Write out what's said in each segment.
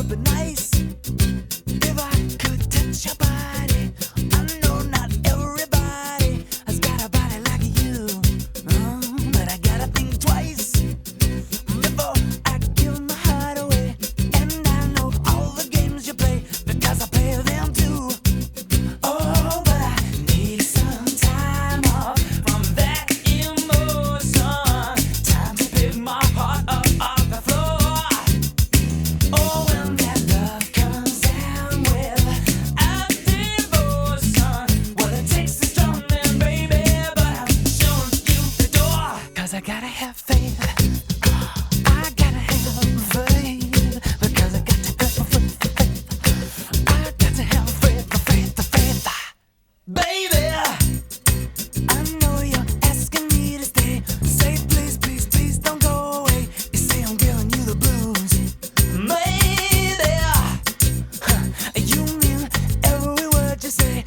would be nice. I gotta have faith. I gotta have faith because I got to faith. Faith, faith, faith, baby. I know you're asking me to stay. Say please, please, please don't go away. You say I'm giving you the blues, You mean every word you say.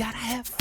gotta have fun.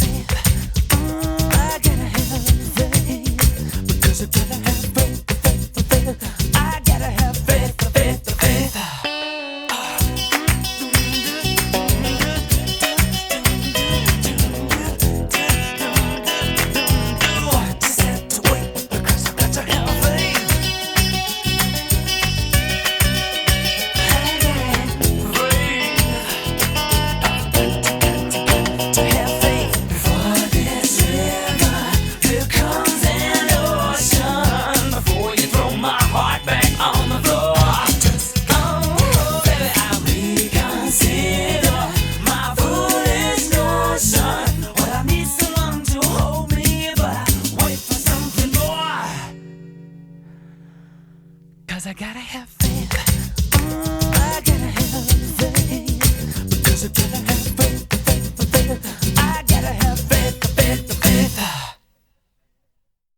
Cause I gotta have faith. Mm, I gotta have faith. Because I gotta have